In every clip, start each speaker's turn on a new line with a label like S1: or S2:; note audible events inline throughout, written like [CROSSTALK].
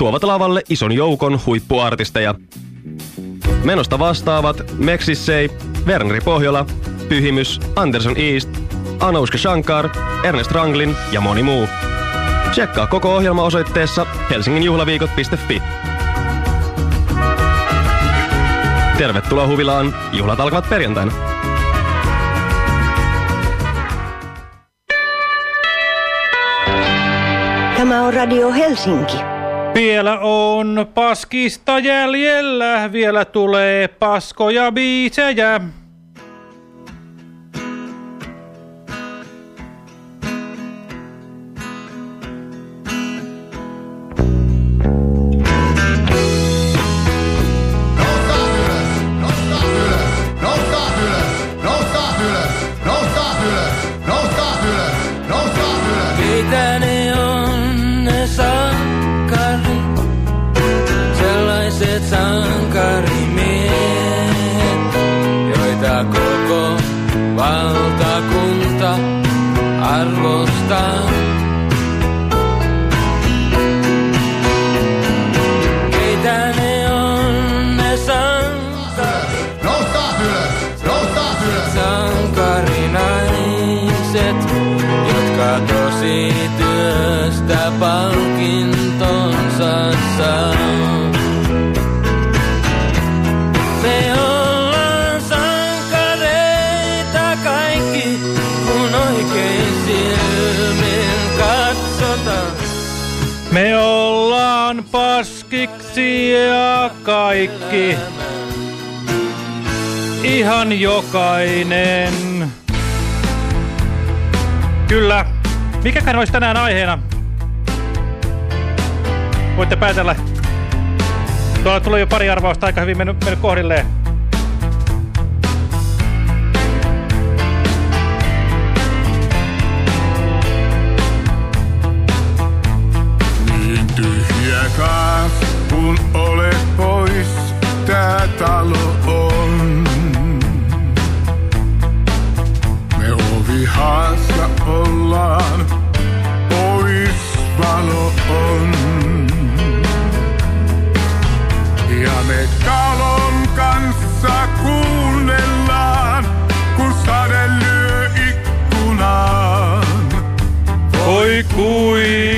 S1: tuovat lavalle ison joukon huippuartisteja. Menosta vastaavat Mexissei, Werneri Pohjola, Pyhimys, Anderson East, Anoushka Shankar, Ernest Ranglin ja moni muu. Tsekkaa koko ohjelma osoitteessa helsinginjuhlaviikot.fi. Tervetuloa huvilaan, juhlat alkavat perjantaina.
S2: Tämä on Radio Helsinki.
S3: Vielä on paskista jäljellä, vielä tulee paskoja biisejä. Ja kaikki. Ihan jokainen. Kyllä. Mikäkään olisi tänään aiheena? Voitte päätellä. Tuolla tulee jo pari arvausta aika hyvin mennyt, mennyt kohdilleen.
S4: Niin tyhjä kaas, kun pois, talo on. Me ovihassa ollaan, pois valo on. Ja me talon kanssa kuunnellaan, kun sade lyö ikkunaan.
S3: Oi kuinka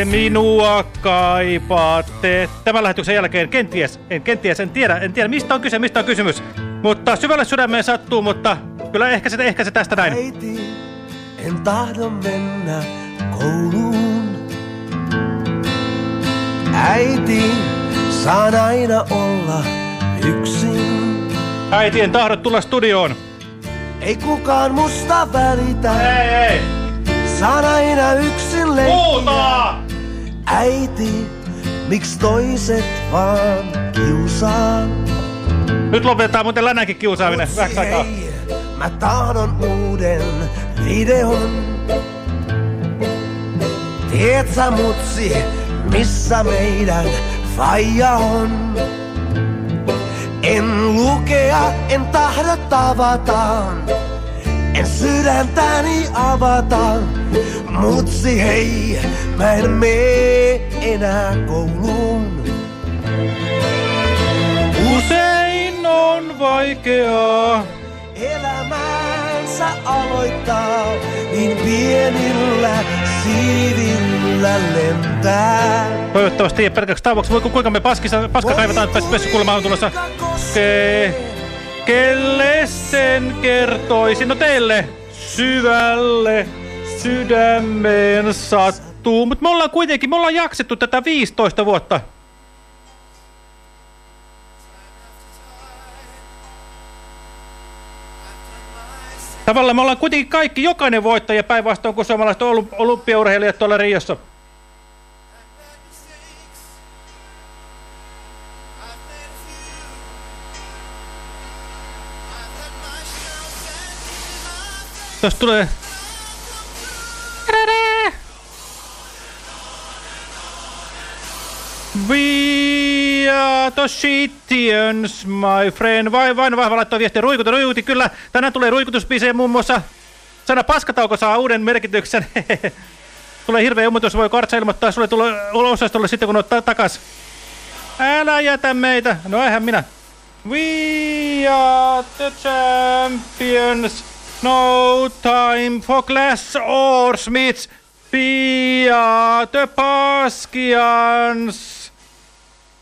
S3: te minua kaipaatte. Tämän lähetyksen jälkeen kenties, en, kenties, en tiedä, en tiedä mistä on kyse, mistä on kysymys. Mutta syvälle sydämeen sattuu, mutta kyllä ehkä se, ehkä se tästä näin.
S5: Äiti, en tahdo mennä kouluun. Äiti, saan aina olla yksin.
S3: Äiti, en tahdo tulla studioon.
S5: Ei kukaan musta välitä.
S3: Ei, ei.
S5: Saan aina yksin leikkiä.
S3: Huutaa!
S5: Äiti, miksi toiset vaan kiusaa?
S3: Nyt lopetetaan muuten länänkin kiusaaminen. Vähäksi aikaa.
S5: hei, mä tahdon uuden videon. Tiedät sä mutsi, missä meidän faija on? En lukea, en tahdo tavata. En sydäntäni avata. Mutsi hei, mä en mene enää kouluun.
S3: Usein on vaikeaa.
S5: Elämänsä aloittaa, niin pienillä siivillä lentää.
S3: Toivottavasti ei pelkäksi tauoksi. Voi, kuinka me paskissa, paska kaivetaan, että Vessukulma on tulossa. Ke, kelle sen kertoisin? No teille syvälle sydämeen sattuu. Mutta me ollaan kuitenkin, me ollaan jaksettu tätä 15 vuotta. Tavallaan me ollaan kuitenkin kaikki, jokainen voittaja päinvastoin kuin suomalaiset olymp olympiaurheilijat tuolla Riossa. Tuossa tulee... We are the shittians, my friend. Vai vain vahva laittoi viestiä ruikuta, ruikuti. Kyllä, tänään tulee ruikutusbiisejä muun muassa. Sana paskatauko saa uuden merkityksen. [LAUGHS] tulee hirveä ilmoitus, voi Kartsa ilmoittaa sulle tulla osastolle sitten, kun olet ta takas. Älä jätä meitä. No eihän minä. We are the champions. No time for class or smiths. The Paskians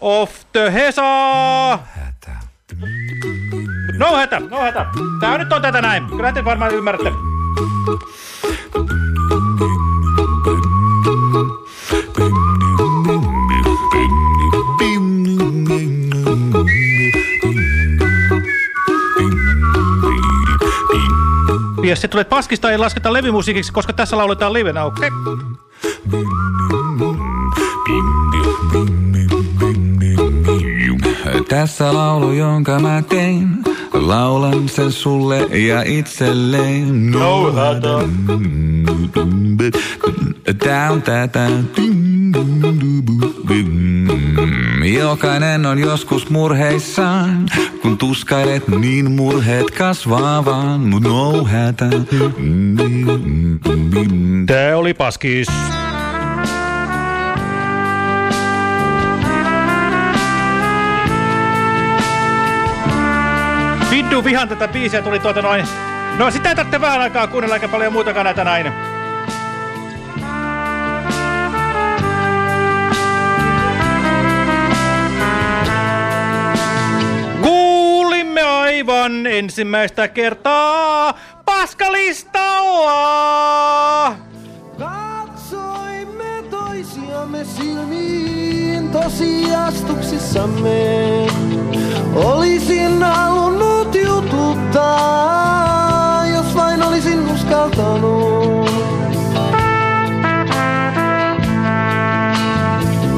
S3: of the Hesa. No hätä, no hätä. Tää nyt on tätä näin. Kyllä te varmaan ymmärrätte. Jos se tulet paskista, ei lasketa levymusiikiksi, koska tässä lauletaan livenä.
S6: Tässä laulu, jonka mä tein. Laulan sen sulle ja itselleen.
S3: No.
S6: Tää on tätä. Jokainen on joskus murheissaan, kun tuskailet niin murheet kasvaa vaan, mut no hätä.
S3: Tää oli paskis. Vihan tätä biisiä tuli tuota noin. No sitä ei tarvitse vähän aikaa kuunnella eikä paljon muutakaan näitä näin. Aivan ensimmäistä kertaa paskalistalla!
S5: Katsoimme toisiamme silmiin tosiastuksissamme. Olisin halunnut jututtaa, jos vain olisin uskaltanut.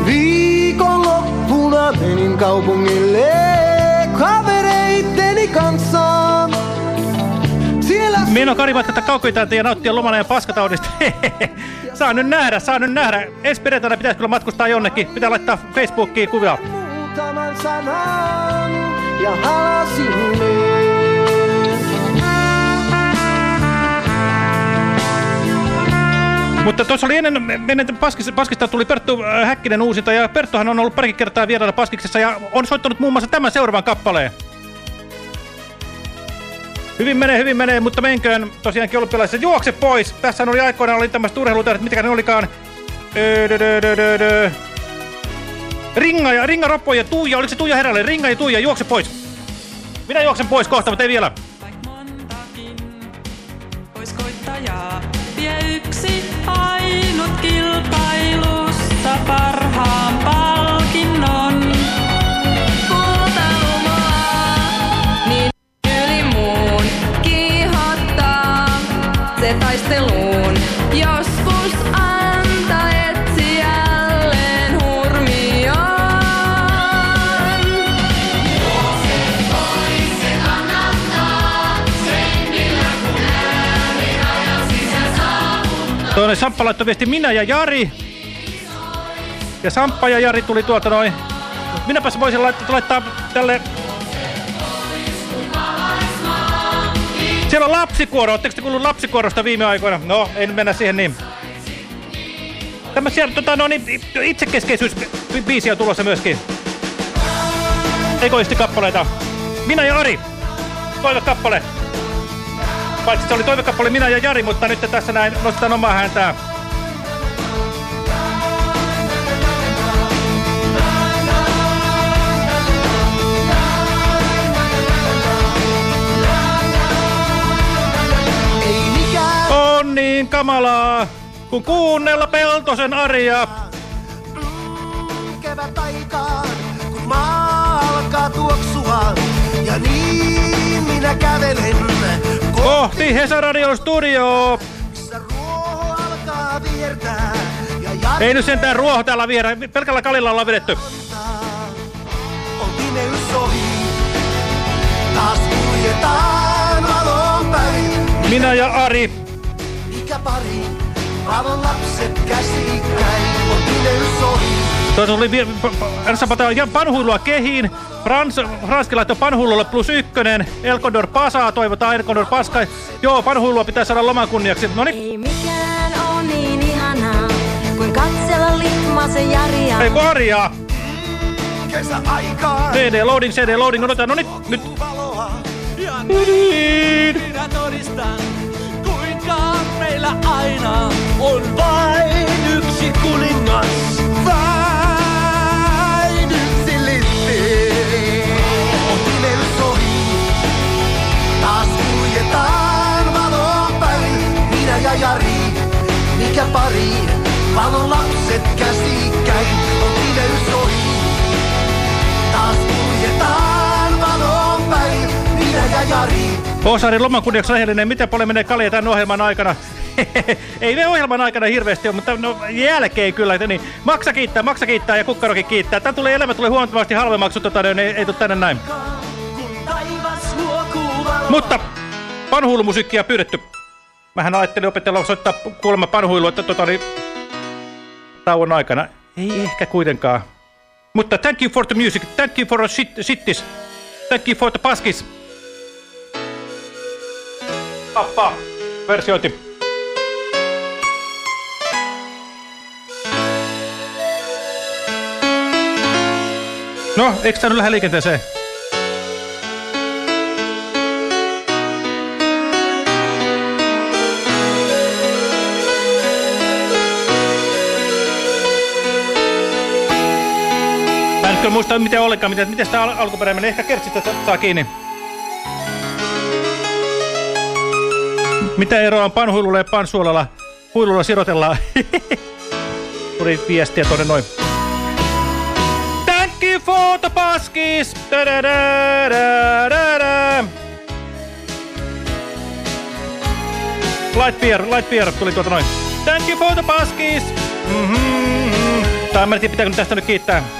S5: Viikonloppuna kaupungille Siellä
S3: Meno Kari matkatta kaukoitääntä ja nauttia lomana ja paskataudista. [LAUGHS] saa nyt nähdä, saa nyt nähdä. Ensi perjantaina pitäisi kyllä matkustaa jonnekin. Pitää laittaa Facebookiin kuvia.
S5: muutaman sanan ja halasimme.
S3: Mutta tuossa oli ennen, ennen paskista, paskista tuli Perttu äh, Häkkinen uusinta ja Perttuhan on ollut parikin kertaa vieraana Paskiksessa ja on soittanut muun muassa tämän seuraavan kappaleen. Hyvin menee, hyvin menee, mutta menköön tosiaankin olympialaisissa. Juokse pois! Tässä oli aikoinaan oli tämmöiset urheilutähdet, mitkä ne olikaan. Ringa ja Ringa Roppo ja Tuija, oliko se Tuija Herälle? Ringa ja Tuija, juokse pois! Minä juoksen pois kohta, mutta ei vielä.
S7: Vie yksi ainut kilpailussa parhaan
S3: Tuonne Samppa laittoi viesti minä ja Jari. Ja Samppa ja Jari tuli tuolta noin. Minäpäs voisin laittaa, laittaa tälle... Siellä on lapsikuoro. Oletteko te kuullut lapsikuorosta viime aikoina? No, nyt mennä siihen niin. Tämmöisiä tota, no, niin, itsekeskeisyysbiisiä on tulossa myöskin. Egoistikappaleita. Minä ja Ari. Toivekappale. Paitsi se oli toivekappale minä ja Jari, mutta nyt tässä näin nostetaan omaa
S5: mikään
S3: On niin kamalaa, kun kuunnella Peltosen Aria.
S5: kevät aikaan, kun maa alkaa tuoksua. Ja niin minä kävelen
S3: Kohti Hesaradion studio.
S5: ruoho alkaa viertää.
S3: Ei nyt sentään ruoho täällä viedä. Pelkällä kalilla ollaan vedetty.
S5: on pimeys ohi. Taas kuljetaan valon päin.
S3: Minä ja Ari.
S5: Mikä pari, valon lapset käsikkäin. On pimeys ohi.
S3: Tuossa oli vie- p- p- hän sapataan ja panhuilua kehiin. Frans, Franski laittoi panhuilulle plus ykkönen. Elkondor Pasaa toivotaan Elkondor Paska. Joo, panhuilua pitää saada loman kunniaksi. No niin,
S8: Ei mikään oo niin ihanaa, Litmasen Jaria.
S3: Ei kun Arjaa!
S5: Kesäaikaan
S3: CD loading, CD loading, odotetaan, no nyt, nyt.
S5: valoa.
S9: Minä todistan, kuinka meillä aina on vain yksi kuningas.
S5: Vain ja Jari, mikä pari. Valon lapset käsikkäin. On pimeys ohi. Taas kuljetaan valon päin. Minä ja Jari.
S3: Osarin loman kunniaksi rehellinen, miten paljon menee kalja tämän ohjelman aikana? [LAUGHS] ei me ohjelman aikana hirveästi ole, mutta no, jälkeen kyllä. Niin, maksa kiittää, maksa kiittää ja kukkarokin kiittää. Tää tulee elämä tulee huomattavasti halvemmaksi, tota, niin ei, ei tule tänne näin. Mutta panhuilumusiikkia pyydetty. Mähän ajattelin opetella soittaa kuulemma panhuilua, että tota niin, tauon aikana. Ei ehkä kuitenkaan. Mutta thank you for the music, thank you for the shit, shittis, thank you for the paskis. Appa, versiointi. No, eikö tää nyt lähde liikenteeseen? Nyt kyllä muista miten ollenkaan, miten, miten sitä al alkuperäinen. Ehkä kertsistä sa- saa kiinni. Mitä eroa on panhuilulla ja pansuolalla? Huilulla sirotellaan. [LAUGHS] Tuli viestiä tuonne noin. Thank you for the paskis! Da-da-da-da-da-da. Light beer, light beer tuli tuolta noin. Thank you for the paskis! Mm -hmm. Tai en tiedä, pitääkö tästä nyt kiittää.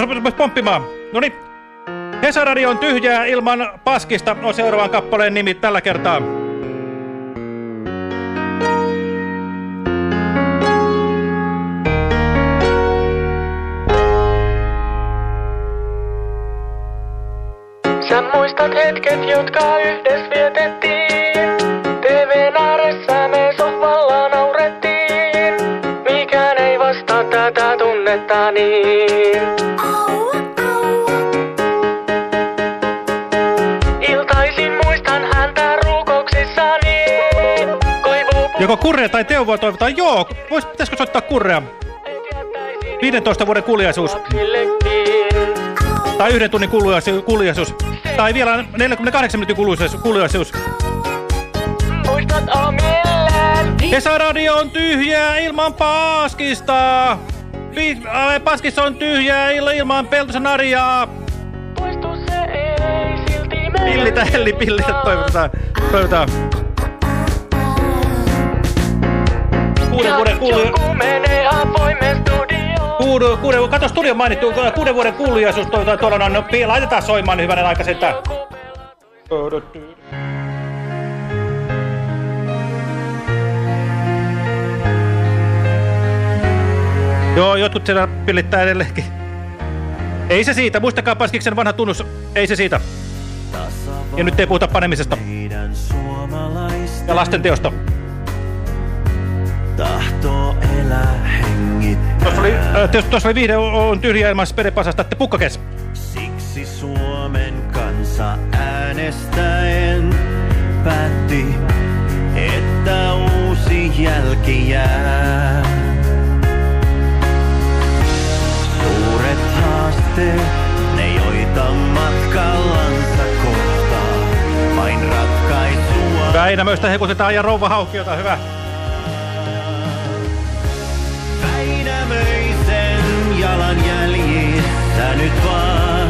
S3: Rupes pomppimaan. Noniin. Hesaradio on tyhjää ilman paskista on seuraavan kappaleen nimi tällä kertaa.
S9: Sä muistat hetket, jotka yhdessä vietettiin. TVn ääressä me sohvalla naurettiin. Mikään ei tätä tunnetta niin.
S3: Joko Kurrea tai Teuvoa toivotaan? Joo, vois, pitäisikö soittaa Kurrea? 15 vuoden kuuliaisuus. Tai yhden tunnin kuuliaisuus. Tai vielä 48 minuutin.
S9: Muistat omilleen.
S3: Hesaradio on tyhjää ilman paskista. Äh, paskissa on tyhjää il ilman Peltosen Arjaa.
S9: Mene.
S3: Pillitä, helli, pillitä, toivotaan. Toivotaan. Kuuden vuoden kuulija... Kuuden, kuuden, kato studio mainittu, kuuden vuoden kuulijaisuus tuolla on, no, laitetaan soimaan niin hyvänen aika sitä. Joo, jotkut siellä pillittää edelleenkin. Ei se siitä, muistakaa Paskiksen vanha tunnus, ei se siitä. Ja nyt ei puhuta panemisesta ja lasten teosta.
S10: Tahtoo elää hengittää.
S3: Tuossa oli, äh, tuossa- oli vihde on tyhjä ilman spedepasasta, että pukkakes.
S10: Siksi Suomen kansa äänestäen päätti, että uusi jälki jää. Suuret haasteet, ne joita matkallansa kohtaa, vain ratkaisua.
S3: Väinämöistä hekutetaan ja rouva haukkiota, hyvä.
S10: Väinämöisen jalanjäljissä nyt vaan.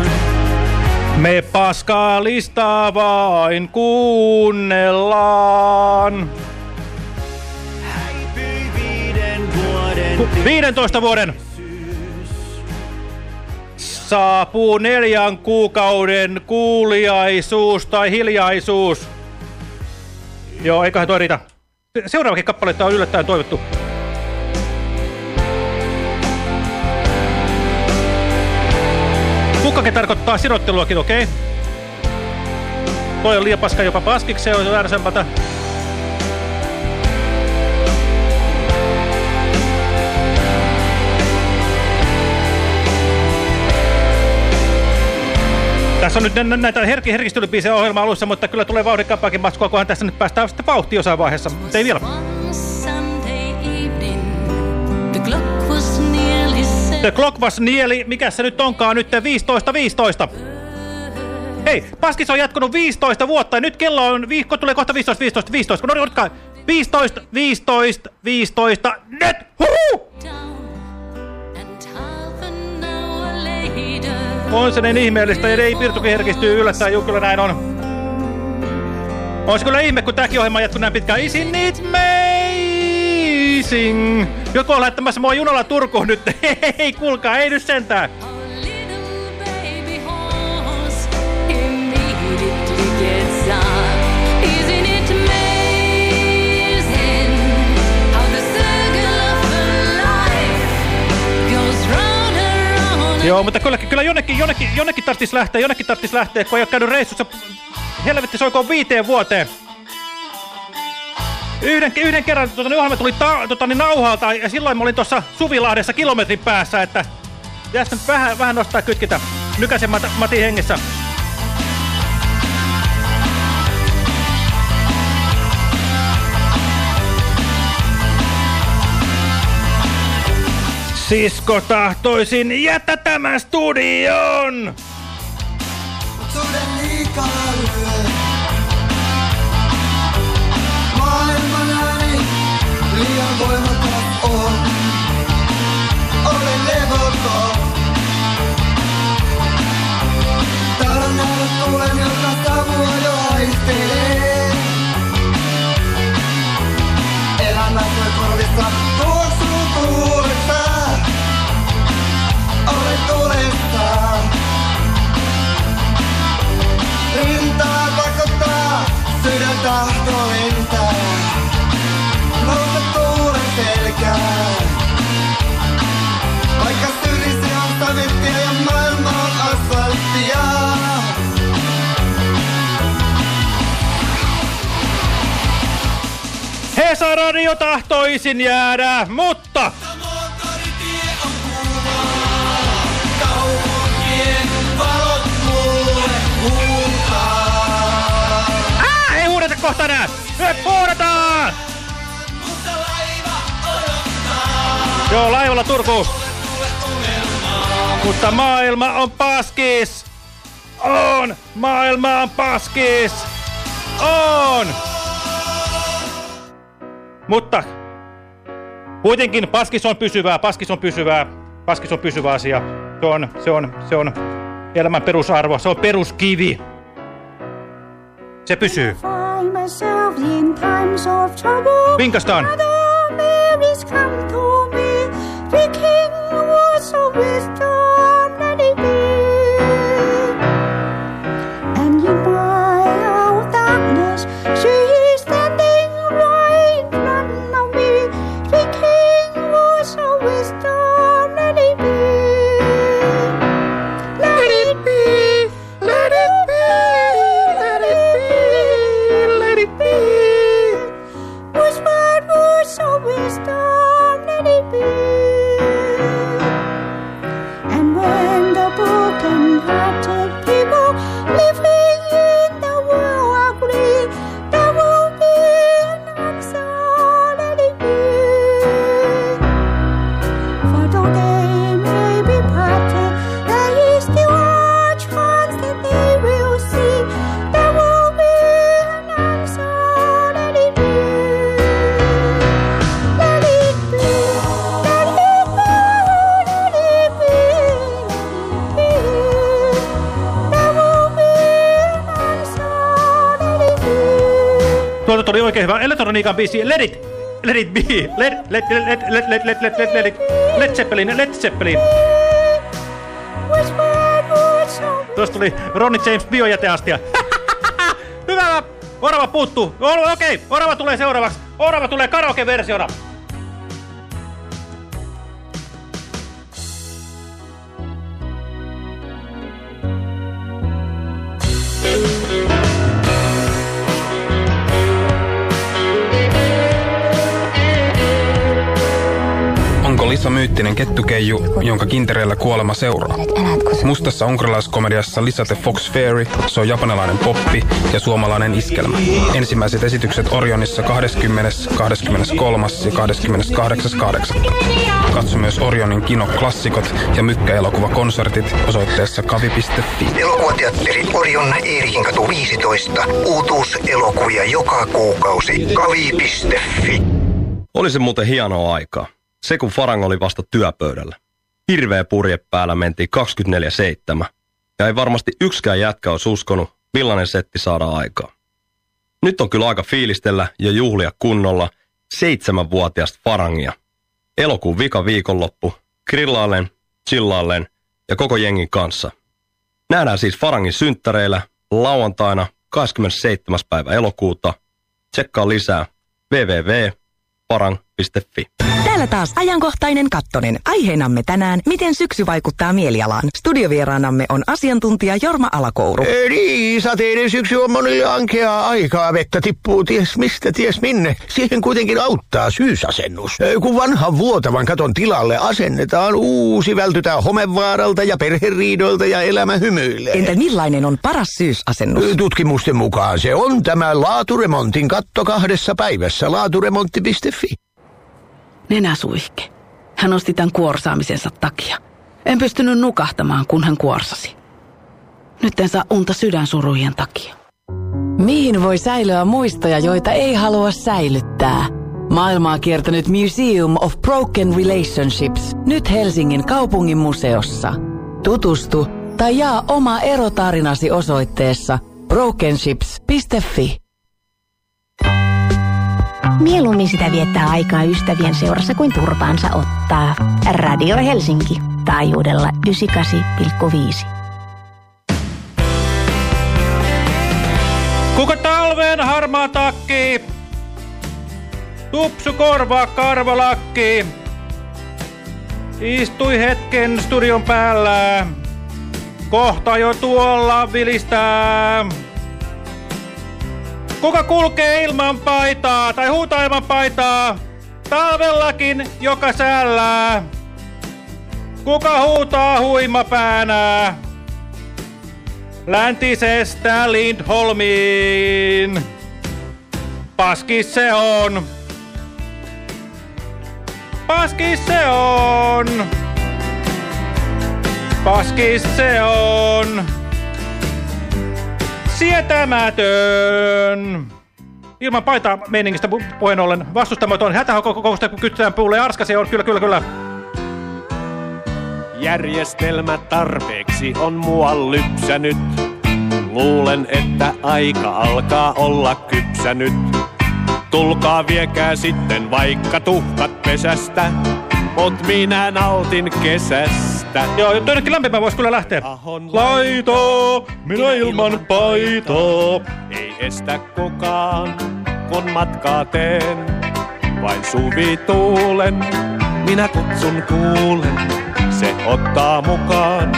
S3: Me paskaa listaa vain kuunnellaan.
S10: Häipyi viiden vuoden
S3: 15 vuoden. Saapuu neljän kuukauden kuuliaisuus tai hiljaisuus. Joo, eiköhän toi riitä. Seuraavakin kappaletta on yllättäen toivottu. Tukkakin tarkoittaa sirotteluakin, okei. Okay. Toi on liepaska jopa paskikseen, on vääräsempää. Tässä on nyt näitä herki herkistelypiisejä ohjelma alussa, mutta kyllä tulee vauhdikkaampaakin matkua, kunhan tässä nyt päästään sitten vauhtiin jossain vaiheessa. Mutta ei vielä. The clock was nearly, mikä se nyt onkaan nyt 15 15. Hei, Paskis on jatkunut 15 vuotta ja nyt kello on, viikko tulee kohta 15 15 15. No niin, 15 15 15 nyt! Huhu! On se niin ihmeellistä ja ei Pirtukin herkistyy yllättäen, juu kyllä näin on. Olisi kyllä ihme, kun tämäkin ohjelma on jatkunut näin pitkään. Isn't it amazing? Joku on lähettämässä mua junalla Turkuun nyt. [LAUGHS] Hei, kuulkaa, ei nyt sentään. Joo, mutta kyllä, kyllä jonnekin, jonnekin, jonnekin tarvitsisi lähteä, jonnekin tarvitsisi lähteä, kun ei ole käynyt reissussa. Helvetti soikoon viiteen vuoteen. Yhden, yhden kerran tota, ohjelma tuli ta, tota, niin nauhalta ja silloin mä olin tuossa Suvilahdessa kilometrin päässä, että pitäisi nyt vähän, vähän nostaa kytkintä Nykäsen Mat Matin hengessä. Sisko tahtoisin jätä tämän studion!
S5: Toden liikaa
S3: Hesa Radio tahtoisin jäädä, mutta... Ei kohta! Joo, laivalla Turku. Mutta maailma on paskis! On! Maailma on paskis! On! Mutta kuitenkin paskis on pysyvää, paskis on pysyvää, paskis on pysyvä asia. Se on, se on, se on elämän perusarvo, se on peruskivi. Se pysyy. Vinkastaan. Elektroniikan biisi. Let it, let it be. Let, let, let, let, let, let, let, let, let, let it. Led Zeppelin, Led Zeppelin. Tuosta tuli Ronnie James biojäteastia. [LAUGHS] Hyvä! Orava puuttuu. Okei, okay. Orava tulee seuraavaksi. Orava tulee karaoke-versiona.
S11: Myyttinen kettukeiju, jonka kintereillä kuolema seuraa. Mustassa unkarilaiskomediassa Lisa the Fox Fairy, se on japanilainen poppi ja suomalainen iskelmä. Ensimmäiset esitykset Orionissa 20., 23. ja 28.8. Katso myös Orionin kinoklassikot ja mykkäelokuvakonsertit osoitteessa kavi.fi.
S12: Elokuvateatteri Orion Eerikin katu 15. Uutuuselokuvia joka kuukausi. Kavi.fi.
S1: Oli se muuten hienoa aikaa. Se kun Farang oli vasta työpöydällä. Hirveä purje päällä mentiin 24-7. Ja ei varmasti yksikään jätkä olisi uskonut, millainen setti saadaan aikaa. Nyt on kyllä aika fiilistellä ja juhlia kunnolla seitsemänvuotiaasta Farangia. Elokuun vika viikonloppu, grillaalleen, chillaalleen ja koko jengin kanssa. Nähdään siis Farangin synttäreillä lauantaina 27. päivä elokuuta. Tsekkaa lisää www.farang.fi.
S13: Täällä taas ajankohtainen kattonen. Aiheenamme tänään, miten syksy vaikuttaa mielialaan. Studiovieraanamme on asiantuntija Jorma Alakouru.
S10: Niin, sateinen syksy on monille ankeaa aikaa. Vettä tippuu ties mistä, ties minne. Siihen kuitenkin auttaa syysasennus. Kun vanhan vuotavan katon tilalle asennetaan uusi, vältytään homevaaralta ja perheriidoilta ja elämä hymyilee.
S13: Entä millainen on paras syysasennus?
S10: Tutkimusten mukaan se on tämä laaturemontin katto kahdessa päivässä. Laaturemontti.fi.
S14: Nenäsuihke. Hän osti tämän kuorsaamisensa takia. En pystynyt nukahtamaan, kun hän kuorsasi. Nyt en saa unta sydänsurujen takia.
S15: Mihin voi säilyä muistoja, joita ei halua säilyttää? Maailmaa kiertänyt Museum of Broken Relationships nyt Helsingin kaupungin museossa. Tutustu tai jaa oma erotarinasi osoitteessa brokenships.fi.
S16: Mieluummin sitä viettää aikaa ystävien seurassa kuin turpaansa ottaa. Radio Helsinki. Taajuudella 98,5.
S3: Kuka talven harmaa takki? Tupsu korva karvalakki. Istui hetken studion päällä. Kohta jo tuolla vilistää. Kuka kulkee ilman paitaa tai huutaa ilman paitaa? Talvellakin joka säällää. Kuka huutaa huimapäänä? Läntisestä Lindholmiin. Paskis se on. Paskis se on. Paskis se on. Sietämätön. Ilman paitaa meiningistä pu- puheen ollen vastustamaton kun kyttään puulle arskasi on. Kyllä, kyllä, kyllä.
S17: Järjestelmä tarpeeksi on mua lypsänyt. Luulen, että aika alkaa olla kypsänyt. Tulkaa viekää sitten vaikka tuhkat pesästä. Mut minä nautin kesästä.
S3: Joo, jonnekin lämpimään voisi kyllä lähteä. Laita, minä ilman paitaa.
S17: Ei estä kukaan, kun matkaa teen. Vain suvi tuulen, minä kutsun kuulen. Se ottaa mukaan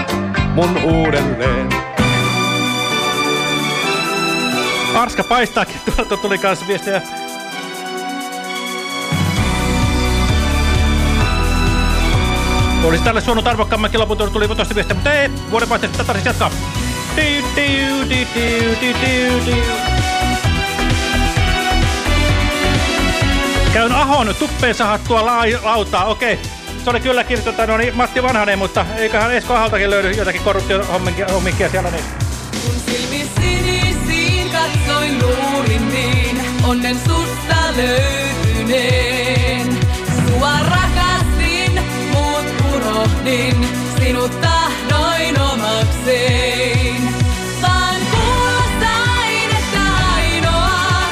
S17: mun uudelleen.
S3: Arska paistaakin, tuolta tuli kanssa viestiä. Olisi tälle suonut arvokkaammankin lopun, tuli tosta viestiä, mutta ei, vuodenvaihteessa tarvitsisi jatkaa. Käyn Ahon tuppeen sahattua la lautaa, okei. Se oli kylläkin tota, no niin, Matti Vanhanen, mutta eiköhän Esko Aholtakin löydy jotakin korruptiohomminkia siellä niin.
S18: Silmi sinisiin katsoin luurin niin, onnen susta löytyneen. Muut unohdin, sinut tahdoin omakseen. Vaan kuulostain, että ainoa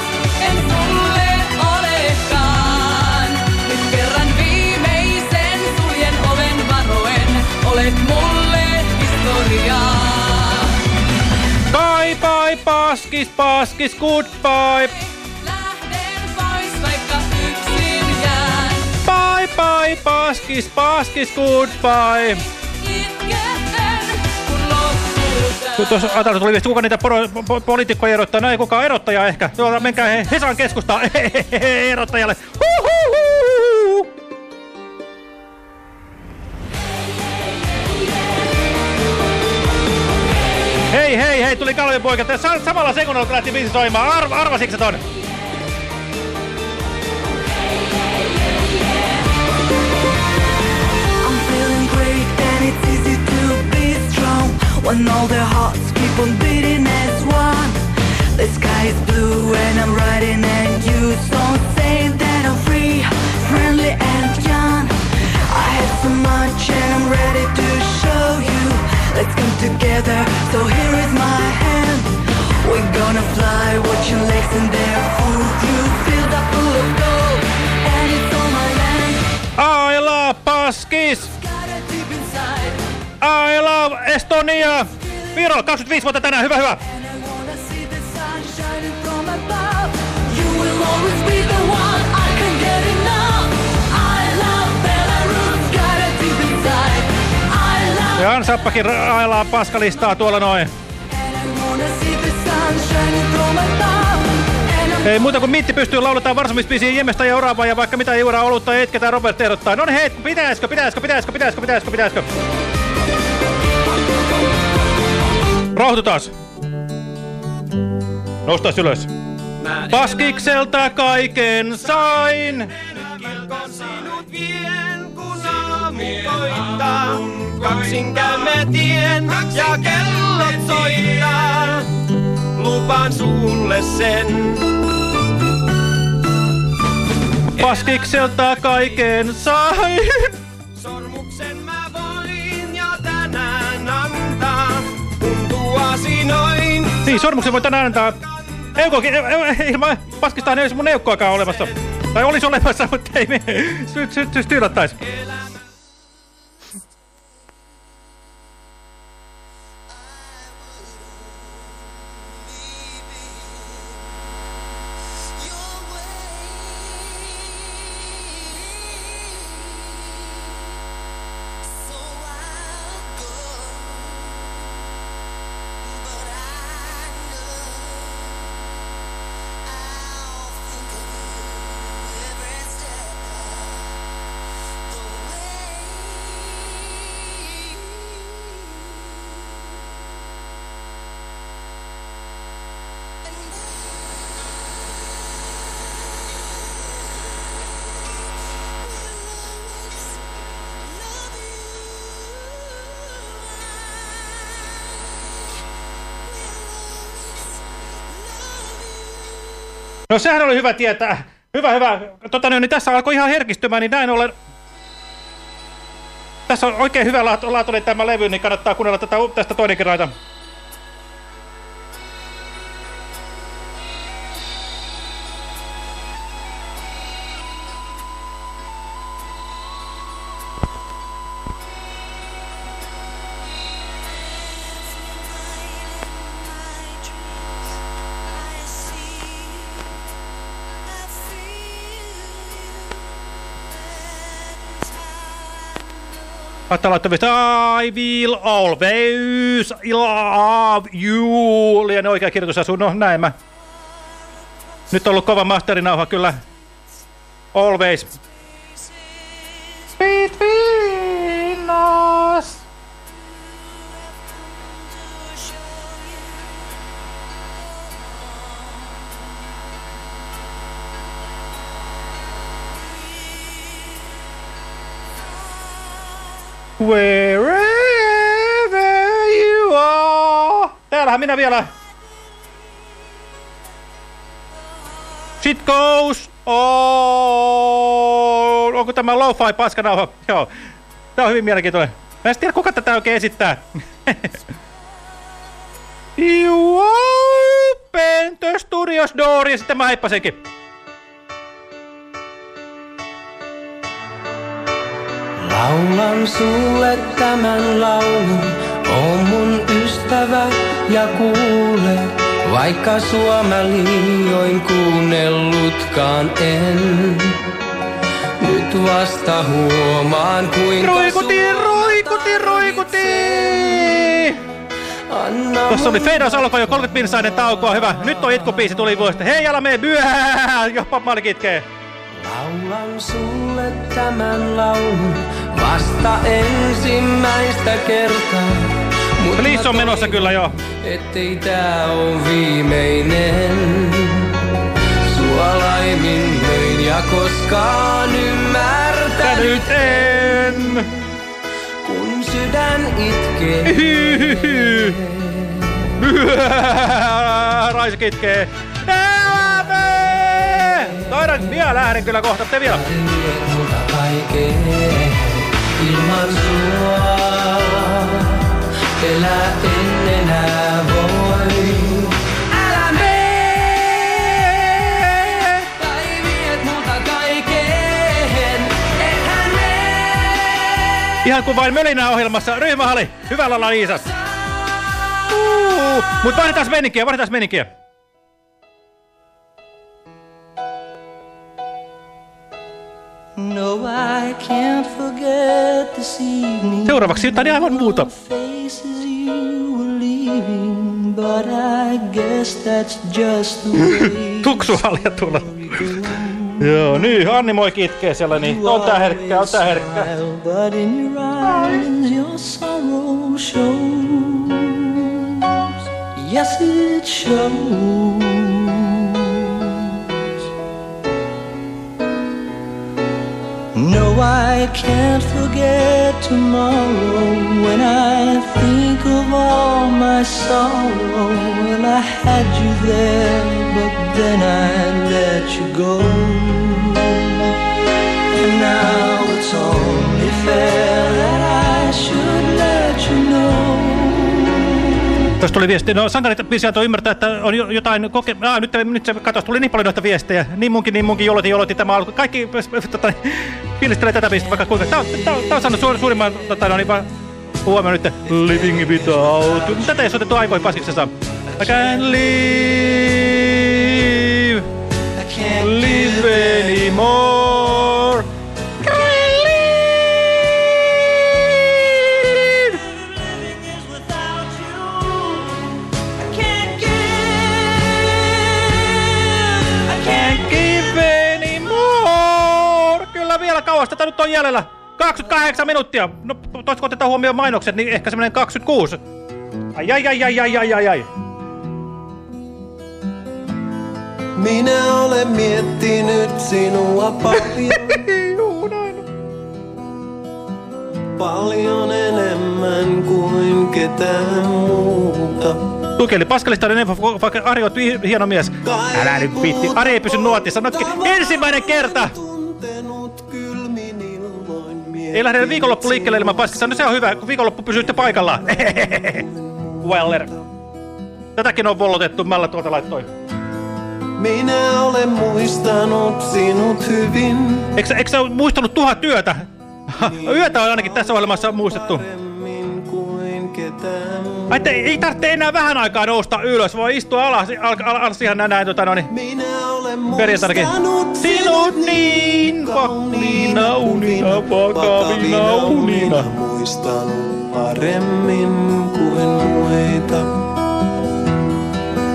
S18: en sulle olekaan. Nyt kerran viimeisen suljen oven varoen, olet mulle historiaa.
S3: Bye bye, paskis, paskis, goodbye. Goodbye, paskis, paskis, goodbye. Tuossa ajatellaan, tuli viesti, kuka niitä poro, po, poliitikkoja erottaa? No ei kukaan erottaja ehkä. Tuolla menkää he, Hesan keskustaan erottajalle. Hei, hei, hei, tuli Kalvin poika. Samalla sekunnalla lähti viisi soimaan. Arv, arvasitko ton?
S19: When all their hearts keep on beating as one The sky is blue and I'm riding and you don't say that I'm free, friendly and young. I have so much and I'm ready to show you. Let's come together, so here is my hand. We're gonna fly, watch your legs and their food. You feel that full of gold and it's on my land.
S3: Love Paskis! Estonia! Viro, 25 vuotta tänään, hyvä, hyvä!
S19: You will always be the one I can get enough. I love Belarus, got it deep inside. I love
S3: Ja Ansappakin ailaa paskalistaa tuolla noin. Ei muuta kuin Mitti pystyy lauletaan varsomispiisiä Jemestä ja Oravaa ja vaikka mitä juodaa olutta etketään Robert ehdottaa. No niin hei, pitäisikö, pitäisikö, pitäisikö, pitäisikö, pitäisikö, pitäisikö? Rauhoitu taas. Noustais ylös. Paskikselta kaiken sain.
S18: sinut vien, kun aamu koittaa. Kaksin käymme tien ja kellot soittaa. Lupaan sulle sen.
S3: Paskikselta kaiken sain.
S18: Sormuksen Kun tuosi noin.
S3: Niin, sormuksen voi tänään antaa. Eukokin, ilman paskista ei olisi mun eukkoakaan olemassa. Tai olisi olemassa, mutta ei me sy sy sy tyylättäisi. No sehän oli hyvä tietää. Hyvä, hyvä. Tota, niin tässä alkoi ihan herkistymään, niin näin ollen... Tässä on oikein hyvä laatu, laatuinen tämä levy, niin kannattaa kuunnella tätä, tästä toinenkin raita. Hatta laittavista I will always love you. Liian oikea kirjoitusasu. No näin mä. Nyt on ollut kova masterinauha kyllä. Always. Minä vielä. Shit goes on. Onko tämä lo-fi paskanauha? Joo. Tää on hyvin mielenkiintoinen. Mä en tiedä kuka tätä oikein esittää. [LAUGHS] you open the studios door ja sitten mä heippasenkin.
S18: Laulan sulle tämän laulun, oo mun ystävä ja kuule. Vaikka sua mä liioin kuunnellutkaan en. Nyt vasta huomaan kuinka
S3: Roikuti, roikuti, roikuti!
S18: Anna
S3: Tuossa oli Feidaus alkoi jo 30 pinsainen taukoa, hyvä. Nyt on itkupiisi tuli vuosta. Hei, älä mene byää! Jopa Mark itkee.
S18: Laulan sulle tämän laulun vasta ensimmäistä kertaa.
S3: Mutta Liissa on menossa kyllä jo.
S18: Ettei tää oo viimeinen. Sua laiminlöin ja koskaan ymmärtänyt
S3: en.
S18: Kun sydän itkee. [LAUGHS]
S3: Raisi kitkee. Elämä! Toiran, vielä lähden kyllä kohta, te vielä.
S18: Ilman sua. Elää en enää voi. Älä mene! Tai viet multa kaiken. Ethän mene!
S3: Ihan kuin vain mölinää ohjelmassa. Ryhmähali. Hyvällä Liisas. Uh, Mut vaihdetaan meninkiä, vaihdetaan meninkiä.
S18: No, I can't forget this evening.
S3: Seuraavaksi jotain aivan muuta.
S18: But I guess that's just the way. [LAUGHS]
S3: Tuksuhalia tulla. Joo, niin, Anni moi kitkee siellä, niin on tää herkkä, on tää herkkä.
S18: But in your eyes, your sorrow shows. Yes, it shows. No, I can't forget tomorrow when I think of all my sorrow. Well, I had you there, but then I let you go. And now it's only fair that I should let you know.
S3: Tuossa tuli viesti. No sankarit biisi antoi ymmärtää, että on jo- jotain koke... Ah, nyt, nyt se katos, tuli niin paljon noita viestejä. Niin munkin, niin munkin, joloti, joloti tämä alku. Kaikki [LAUGHS] tota, fiilistelee tätä biisiä vaikka kuinka. Tää on, tää on, tää on saanut suur, suurimman, tota, no niin, huomioon nyt. Living without. Tätä ei soitettu aikoihin paskiksessa. I can live.
S18: I can't
S3: live anymore. Can't give anymore. Kyllä vielä kauas. Tätä nyt on jäljellä. 28 minuuttia. No, toisko otetaan huomioon mainokset, niin ehkä semmoinen 26. Ai, ai, ai, ai, ai, ai, ai, ai.
S18: Minä olen miettinyt sinua paljon. [LAUGHS] paljon enemmän kuin ketään muuta.
S3: Tukeli Paskalistainen info, vaikka Ari on hi- hieno mies. Älä nyt viitti. Ari ei pysy nuotissa. Ensimmäinen kerta! Ei lähde viikonloppu liikkeelle ilman paskista. No se on hyvä, kun viikonloppu pysyitte paikallaan. [LAUGHS] Weller. Tätäkin on vollotettu, mällä tuolta laittoi.
S18: Minä olen muistanut sinut hyvin.
S3: Eikö, eikö sä muistanut tuhat työtä? [LAUGHS] Yötä on ainakin tässä ohjelmassa muistettu.
S18: Kuin ketään
S3: että ei tarvitse enää vähän aikaa nousta ylös, voi istua alas, al, al, alas ihan näin, tota, no niin.
S18: Minä olen
S3: Perjantainakin.
S18: muistanut
S3: Sinut niin kauniina unina, vakavina unina.
S18: Muistan paremmin kuin muita.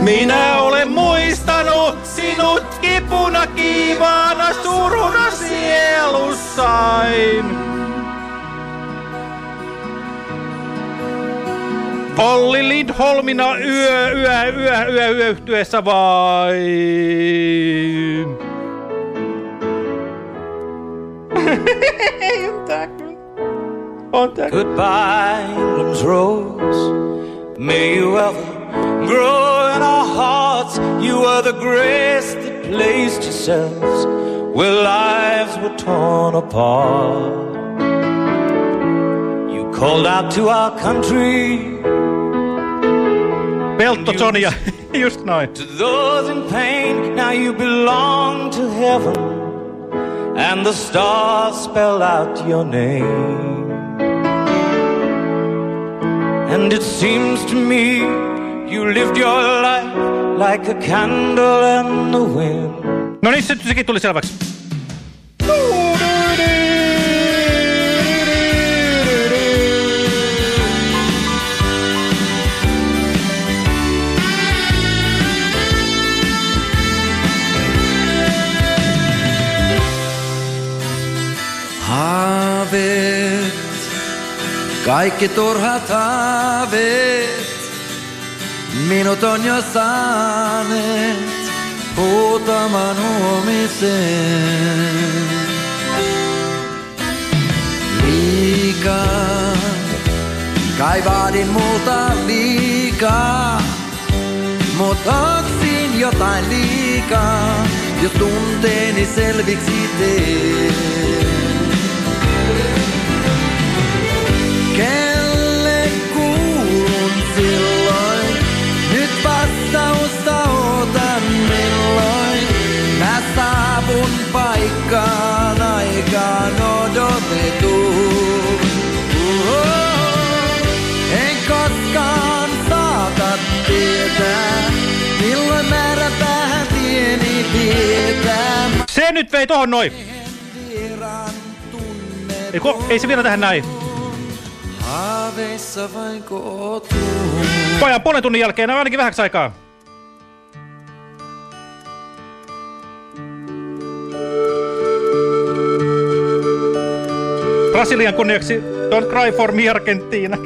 S3: Minä olen muistanut sinut kipuna kiivaana suruna sielussain. Olli Lindholmina yö, yö, yö, yö, yö yhtyessä vain. on tää kyllä. On tää
S10: Goodbye, England's rose. May you ever grow in our hearts. You are the grace that placed yourselves where lives were torn apart. You called out to our country.
S3: Peltto Sonia, [LAUGHS] just noin.
S10: To those in pain, now you belong to heaven. And the stars spell out your name. And it seems to me you lived your life like a candle in the wind.
S3: No niin, se, sekin tuli selväksi.
S18: Haaveet
S20: Kaikki turhat haaveet minut on jo saaneet huutamaan huomiseen. Liikaa, kai vaadin multa liikaa, mut oksin jotain liikaa, jos tunteeni selviksi teen. Saavun paikkaan aikaan odotettu. En koskaan saata tietää, milloin määrätään tieni tietää.
S3: Se nyt vei tohon noin. Ei, ko, ei se vielä tähän näin.
S20: Haaveissa vain kootuun.
S3: Pojan puolen tunnin jälkeen on ainakin vähäksi aikaa. Brasilian kunniaksi Don't Cry For Me Argentina.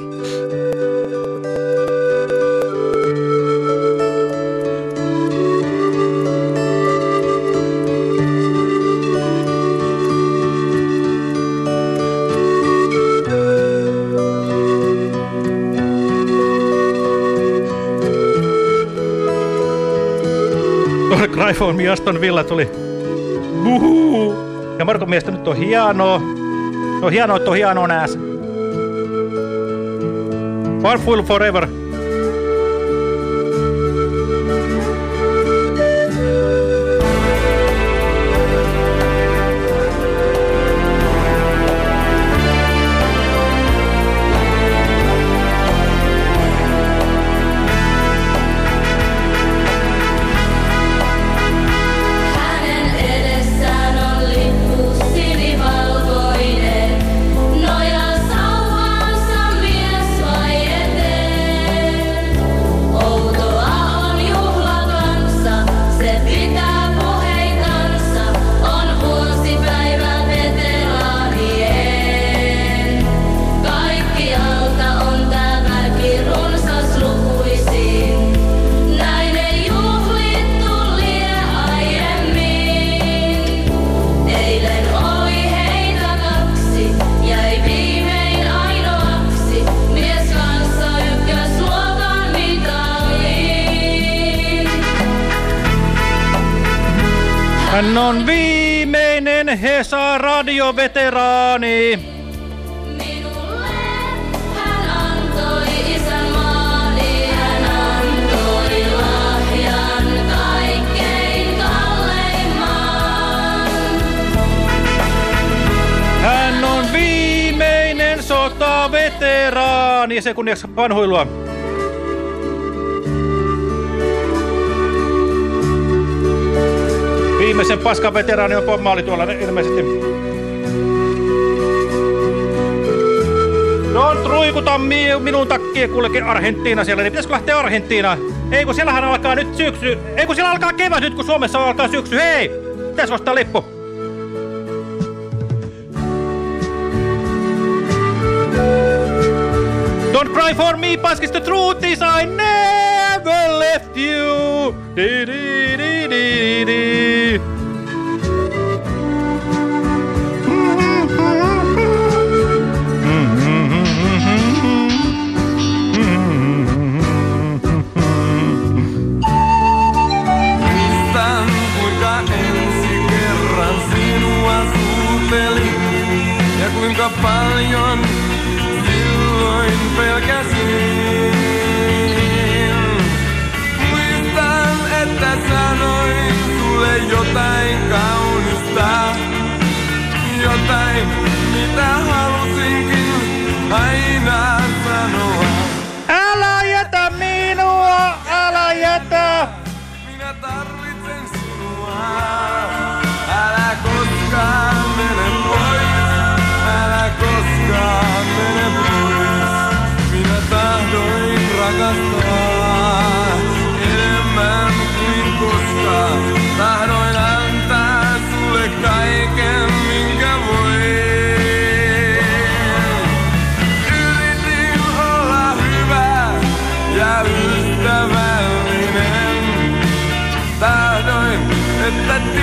S3: Don't Cry For Me Aston Villa tuli. Buhuu. Ja Markon mielestä nyt on hienoa. No hienoa, että on hienoa nääs. Fool Forever. Radioveteraani.
S7: Hän antoi isänmaani, hän antoi lahjan kaikkein kalleimman.
S3: Hän on viimeinen sotaveteraani. Se kunniaksi vanhuilua. Viimeisen paskan veteraani on Marley tuolla ilmeisesti. Ruikuta mi minun takkia kuulekin Argentiina siellä, niin pitäisikö lähteä Argentiinaan? Ei kun siellähän alkaa nyt syksy. Ei kun siellä alkaa kevät nyt kun Suomessa alkaa syksy. Hei! Pitäis ostaa lippu. Don't cry for me, paskis the truth is I never left you.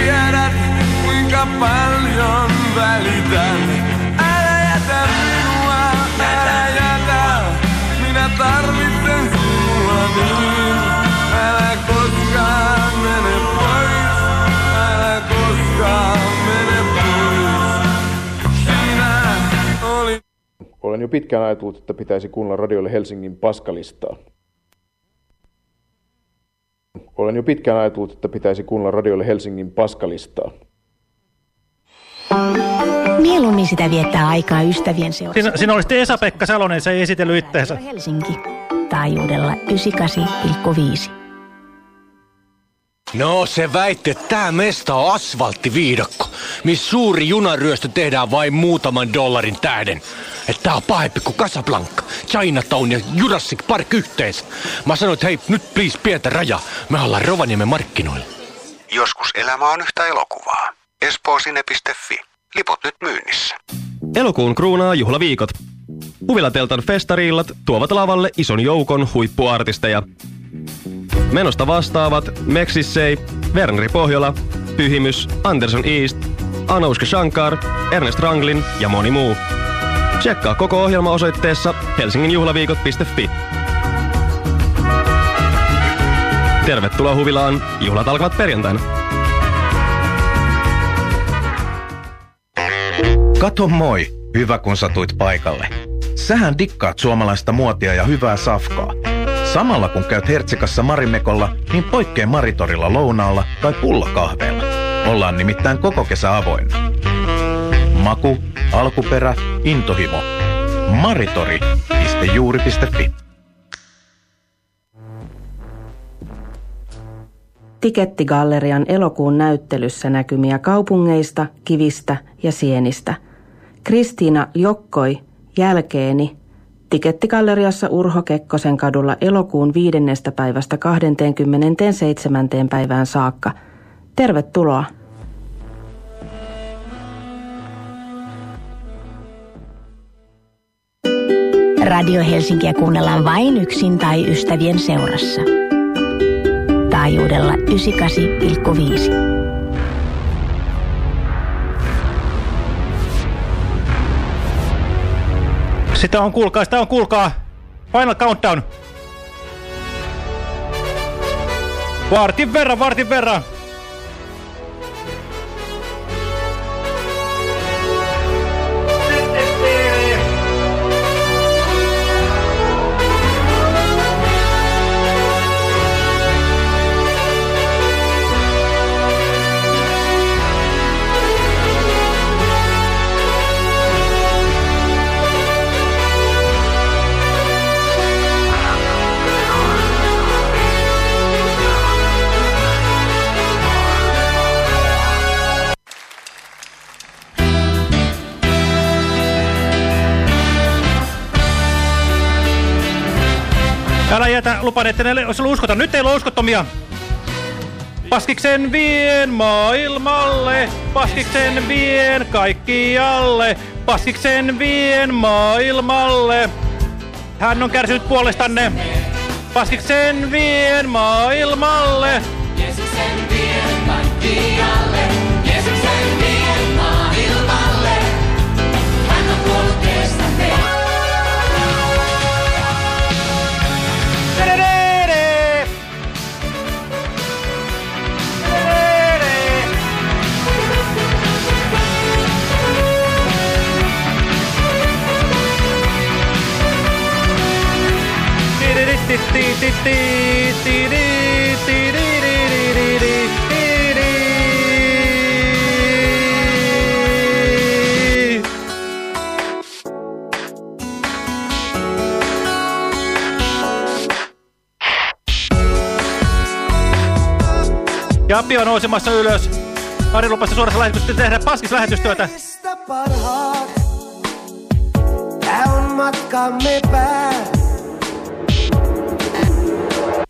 S21: tiedät, kuinka paljon
S22: välitän. Älä jätä minua, älä jätä. Minä tarvitsen sinua niin. Älä koskaan mene pois, älä koskaan mene pois. Sinä oli...
S23: Olen jo pitkään ajatellut, että pitäisi kuunnella radiolle Helsingin paskalistaa. Olen jo pitkään ajatellut, että pitäisi kuunnella radiolle Helsingin paskalistaa.
S16: Mieluummin sitä viettää aikaa ystävien seurassa.
S3: Siinä, siinä oli sitten Esa-Pekka Salonen, se ei esitellyt itteensä.
S16: Helsinki taajuudella 98,5.
S24: No se väitti, että tämä mesta on asfalttiviidakko, missä suuri junaryöstö tehdään vain muutaman dollarin tähden. Että tää on pahempi kuin Casablanca, Chinatown ja Jurassic Park yhteensä. Mä sanoin, että hei, nyt please pientä raja. Me ollaan Rovaniemen markkinoilla.
S12: Joskus elämä on yhtä elokuvaa. Espoosine.fi. Liput nyt myynnissä.
S1: Elokuun kruunaa juhlaviikot. Huvilateltan festariillat tuovat lavalle ison joukon huippuartisteja. Menosta vastaavat Meksissei, Verneri Pohjola, Pyhimys, Anderson East, Anoushka Shankar, Ernest Ranglin ja moni muu. Tsekkaa koko ohjelma osoitteessa helsinginjuhlaviikot.fi. Tervetuloa huvilaan, juhlat alkavat perjantaina.
S25: Kato moi, hyvä kun satuit paikalle. Sähän dikkaat suomalaista muotia ja hyvää safkaa. Samalla kun käyt Hertsikassa Marimekolla, niin poikkeen Maritorilla lounaalla tai pullakahveella. Ollaan nimittäin koko kesä avoinna. Maku, alkuperä, intohimo. Maritori.juuri.fi
S26: Tikettigallerian elokuun näyttelyssä näkymiä kaupungeista, kivistä ja sienistä. Kristiina Jokkoi, Jälkeeni, Tikettigalleriassa Urho Kekkosen kadulla elokuun viidennestä päivästä 27. päivään saakka. Tervetuloa!
S16: Radio Helsinkiä kuunnellaan vain yksin tai ystävien seurassa. Taajuudella 98,5.
S3: Sitä on kuulkaa, sitä on kuulkaa. Final countdown. Vartin verran, vartin verran. Älä jätä lupaan, että ne olisi uskota. Nyt ei ole uskottomia. Paskiksen vien maailmalle, paskiksen vien kaikkialle, paskiksen vien maailmalle. Hän on kärsinyt puolestanne. Paskiksen vien maailmalle.
S7: Jeesuksen vien kaikkialle,
S3: Ja Appi on nousemassa ylös. Ari lupasi suorassa lähetyksessä tehdä paskislähetystyötä.
S5: Mistä parhaat? Tää on matkamme pää.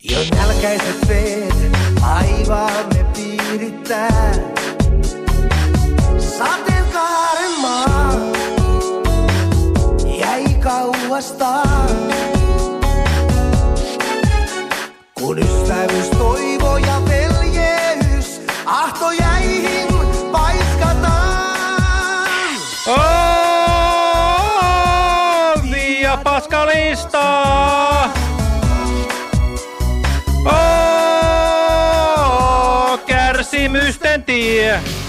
S5: Jo nälkäiset veet aivaamme piirittää. Sateenkaaren maa jäi kauastaan. Kun ystävyys, toivo ja veljeys ahtojäihin paiskataan.
S3: plenty.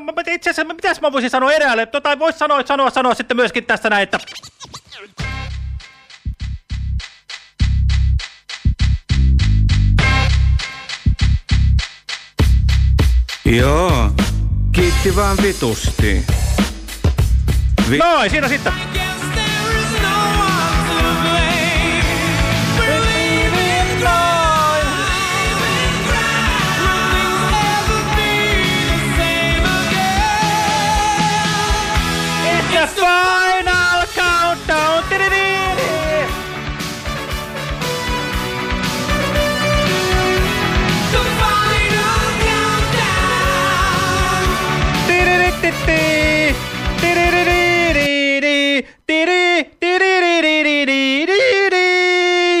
S3: Mitä, mä- itse asiassa, mitäs mä voisin sanoa eräälle? Tota, vois sanoa, sanoa, sanoa sitten myöskin tästä näin, että...
S27: Joo, kiitti vaan vitusti. Vi-
S3: Noin, siinä sitten. Final countdown.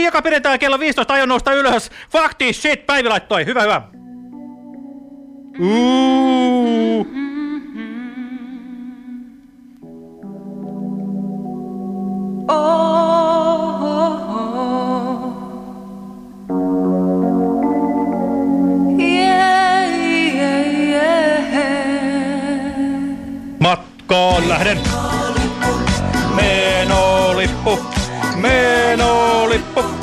S3: Joka pidetään kello 15 aion nousta ylös. Fakti, shit, Päivi laittoi. Hyvä, hyvä. Uuuu. Matkaan lähden. Menolippu, menolippu.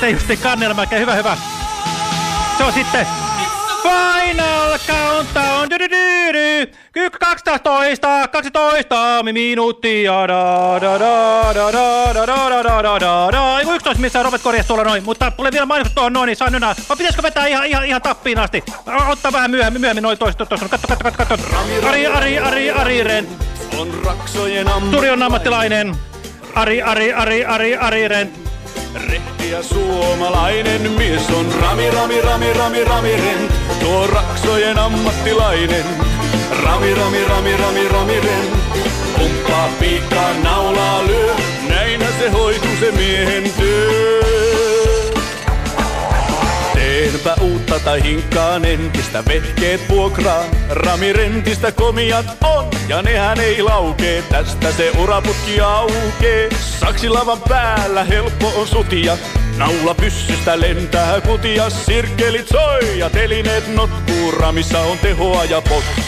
S3: Lähtee justiin kannelmäkeen. Hyvä, hyvä. Se on sitten Final Countdown. Dydydydy. Kyykkä 12, 12 minuuttia. Da, da, da, da, da, da, da, da, da, da, da. Eiku 11 missä Robert korjasi tuolla noin, mutta tulee vielä mainittu tuohon noin, niin saan nynää. Vai pitäisikö vetää ihan, ihan, ihan tappiin asti? Ottaa vähän myöhemmin, myöhemmin noin toista, toista. Katso, katso, katso, katso. Ari, Ari, Ari, Ari, Rent.
S28: On raksojen ammatti.
S3: Turion ammattilainen. Ari, Ari, Ari, Ari, Ari, Rent.
S28: Rehti ja suomalainen mies on Rami, Rami, Rami, Rami, Rami Rent. Tuo raksojen ammattilainen. Rami, Rami, Rami, Rami, Rami Rent. Pumppaa piikkaa, naulaa lyö. Näinhän se hoituu se miehen työ. Teenpä uutta tai hinkkaan entistä, vehkeet vuokraa. Ramirentistä komiat on, ja nehän ei laukee. Tästä se uraputki aukee. Saksilavan päällä helppo on sutia. Naula pyssystä lentää kutia, sirkkelit soi ja telineet notkuu. Ramissa on tehoa ja potkuu.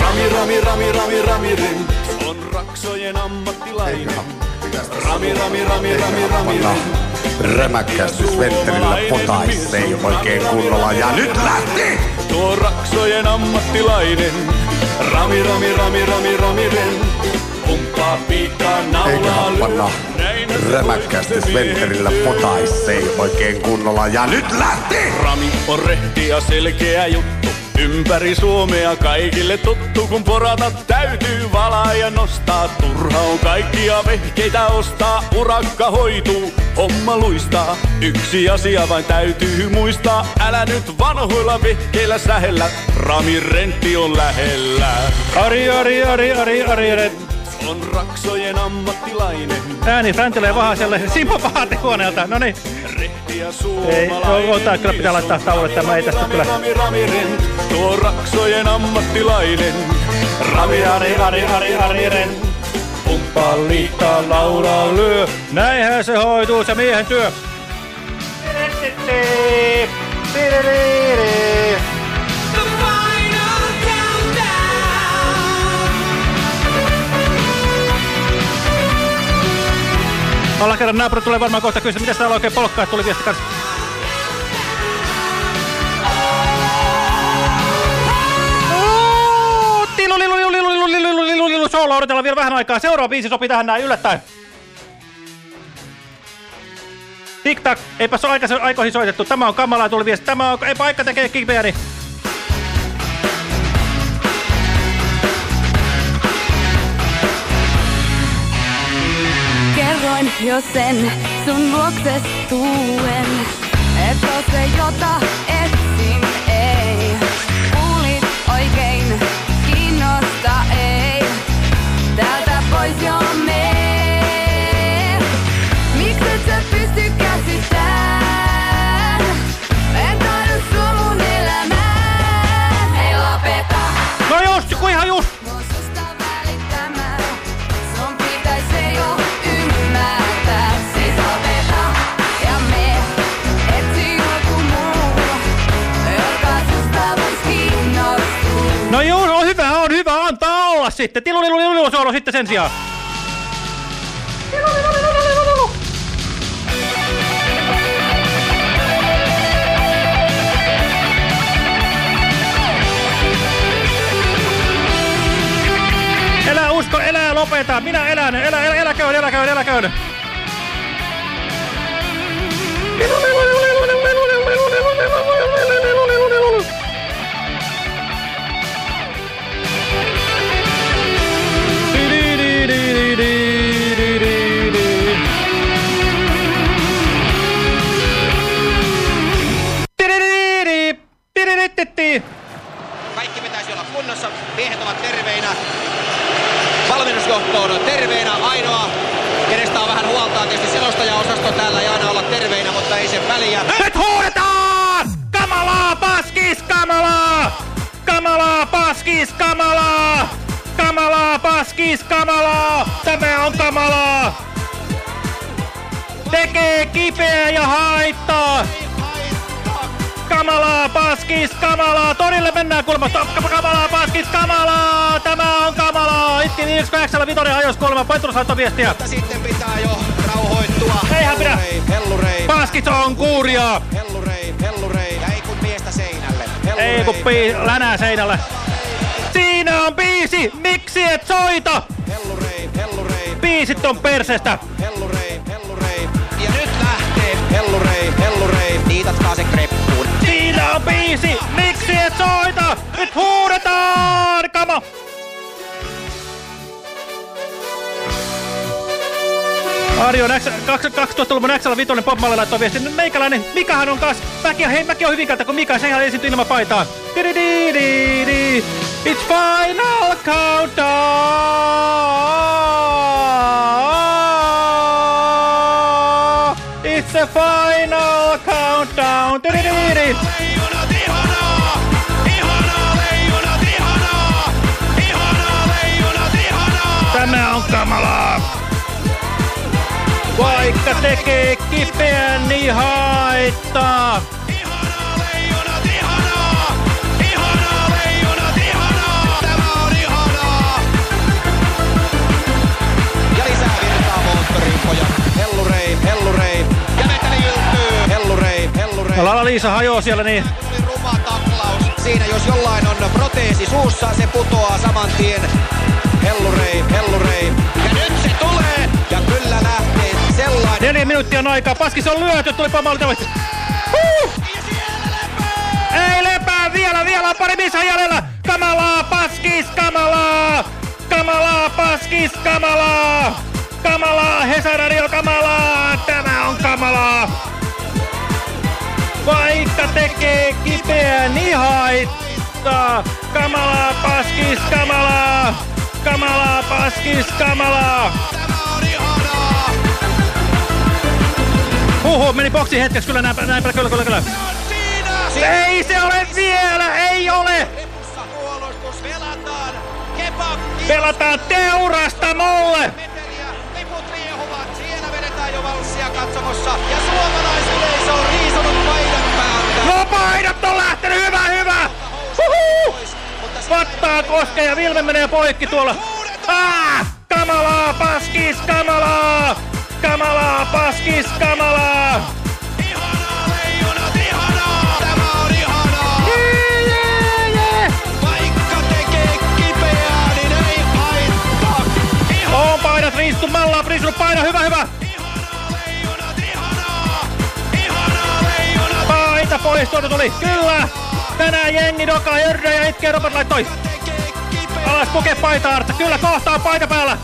S28: Rami, rami, rami, rami, rami, rent on raksojen ammattilainen. Rami, rami, rami, rami, rami, rami.
S12: Rämäkkästi Sventerillä potaissei oikein kunnolla ja nyt lähti!
S28: Tuo raksojen ammattilainen. Rami, rami, rami, rami, rami, piikkaa naulaa
S12: Eiköhän panna rämäkkästi Sventerillä potaissei oikein kunnolla ja nyt lähti!
S28: Rami on rehti ja selkeä juttu. Ympäri Suomea kaikille tuttu, kun porata täytyy valaa ja nostaa. Turha on kaikkia vehkeitä ostaa, urakka hoituu, homma luistaa. Yksi asia vain täytyy muistaa, älä nyt vanhoilla vehkeillä sähellä. Rami rentti on lähellä.
S3: Ari, Ari, Ari, Ari, Ari, Ari.
S28: On raksojen ammattilainen.
S3: Ääni Fräntilä ja Vahaselle. Simo Vaatehuoneelta. No niin. Ei,
S28: suomalainen.
S3: o- ota, kyllä pitää laittaa tauolle. Tämä ei tästä kyllä.
S28: Rami, Rami, Rent, tuo raksojen ammattilainen.
S3: Rami, Ari, Ari, Ari, Ari, Ren. Pumppaa liittaa, Laura lyö. Näinhän se hoituu, se miehen työ. Ollaan kerran naapuri tulee varmaan kohta kysyä, mitä täällä oikein polkkaa, tuli viesti kanssa. Soolo odotellaan vielä vähän aikaa. Seuraava biisi sopii tähän näin yllättäen. Tiktak, eipä se ole aikoihin soitettu. Tämä on kamalaa tuli viesti. Tämä on, eipä aika tekee kipeäni. Niin.
S29: Kerroin jo sen sun luokses tuen, et oo se jota etsin
S3: sitten. Tilu, lilu, lilu, lilu, soolo sitten sen sijaan. Elä usko, elä lopeta. Minä elän, elä, elä, eläköön, eläköön, eläköön. Stop, Kamalaa, paskis, kamalaa! Tämä on kamalaa! Itti 1 Vitoinen hajos kuulemma. Petrus laittoi viestiä.
S30: Mutta sitten pitää jo rauhoittua.
S3: Eihän pidä.
S30: Hellurei.
S3: Paskis on kuuria!
S30: Hellurei, hellurei. Ja ei kun miestä seinälle. Hellurei.
S3: Ei kun pii, länää seinälle. Siinä on biisi! Miksi et soita?
S30: Hellurei, hellurei.
S3: Biisit on persestä.
S30: Hellurei, hellurei. Ja nyt lähtee. Hellurei, hellurei. Niitatkaa se kreppuun.
S3: Siinä on biisi! Miksi et soita? Nyt huudetaan! Kama! Arjo, 12-luvun Näksälä Vitoinen Popmalle laittoi viesti. No, Meikäläinen, Mikahan on kas. Mäkin, hei, mäkin on hyvinkäältä kuin Mika. Sehän esiintyi ilman paitaa. It's final countdown. It's the final countdown. Tekee kipeän, niin haittaa.
S30: Hellurei, hellurei. Ja veteli
S3: Lala-Liisa hajoo siellä niin.
S30: Ruma taklaus. Siinä jos jollain on proteesi suussa, se putoaa saman tien. Hellurei, hellurei. Ja nyt se tulee. Ja kyllä lähtee sellainen.
S3: Neljä minuuttia on aikaa. Paskis on lyöty, tuli pamaalta. Huh! Ei lepää vielä, vielä on pari missä jäljellä. Kamalaa, paskis, kamalaa. Kamalaa, paskis, kamalaa. Kamalaa, Hesaradio, kamalaa. Tämä on kamalaa. Vaikka tekee kipeää, niin haittaa. Kamalaa, paskis, kamalaa. Kamalaa, paskis, kamalaa. Huhu, meni boksi hetkeksi, kyllä näinpä, näinpä, kyllä, kyllä, kyllä. Ei se ole vielä, ei ole! Pelataan teurasta mulle!
S30: Vedetään jo valssia katsomossa. Ja suomalaisyleisö on riisonut paidan päältä.
S3: No paidat on lähtenyt, hyvä, hyvä! Huhu! Vattaa koske ja Vilme menee poikki tuolla. Ah! Kamalaa, paskis, kamalaa! Kamalaa, paskis, kamalaa! Jee!
S30: Vaikka tekee.
S3: On paidat riistu, Malla on riistunut paino, hyvä, hyvä! Paita pois, tuolta tuli, kyllä! Tänään jengi dokaa, Jördö ja itkee, Robert laittoi. Alas puke paita, Artsa, kyllä kohta on paita päällä.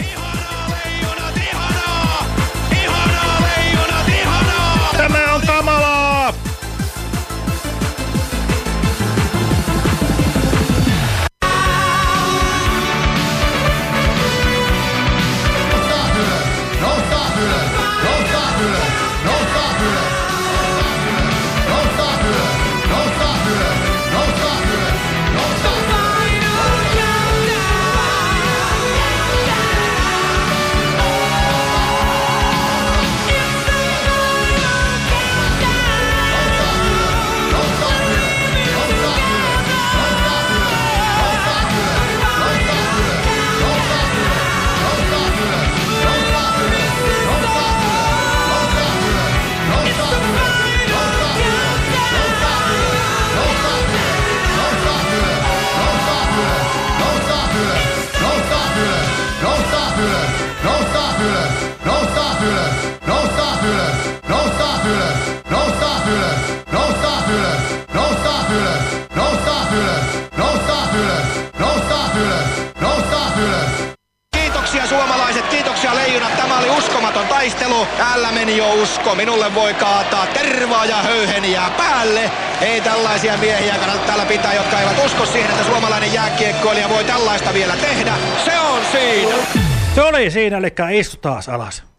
S30: Kiitoksia suomalaiset, kiitoksia leijonat. Tämä oli uskomaton taistelu. Täällä meni jo usko. Minulle voi kaataa tervaa ja höyheniä päälle. Ei tällaisia miehiä kannata täällä pitää, jotka eivät usko siihen, että suomalainen jääkiekkoilija voi tällaista vielä tehdä. Se on siinä.
S3: Se oli siinä, eli istu taas alas.